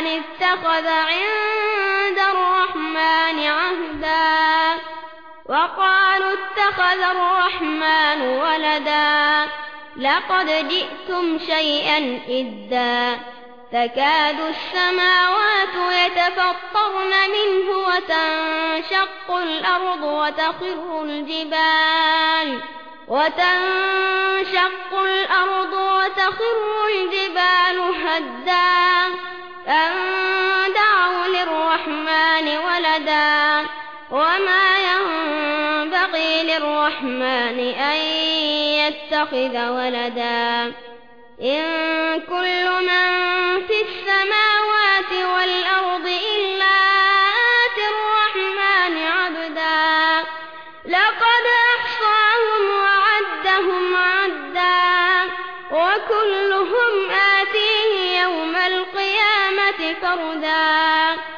من اتخذ عند الرحمن عهدا وقالوا اتخذ الرحمن ولدا لقد جئتم شيئا إدا تكاد السماوات يتفطرن منه وتنشق الأرض وتخر الجبال وتنشق الأرض وتخر الجبال هدا أن دعوا للرحمن ولدا وما ينبغي للرحمن أن يتخذ ولدا إن كل من في السماوات والأرض إلا آتي الرحمن عبدا لقد أحصاهم وعدهم عدا وكلهم آتيه فردا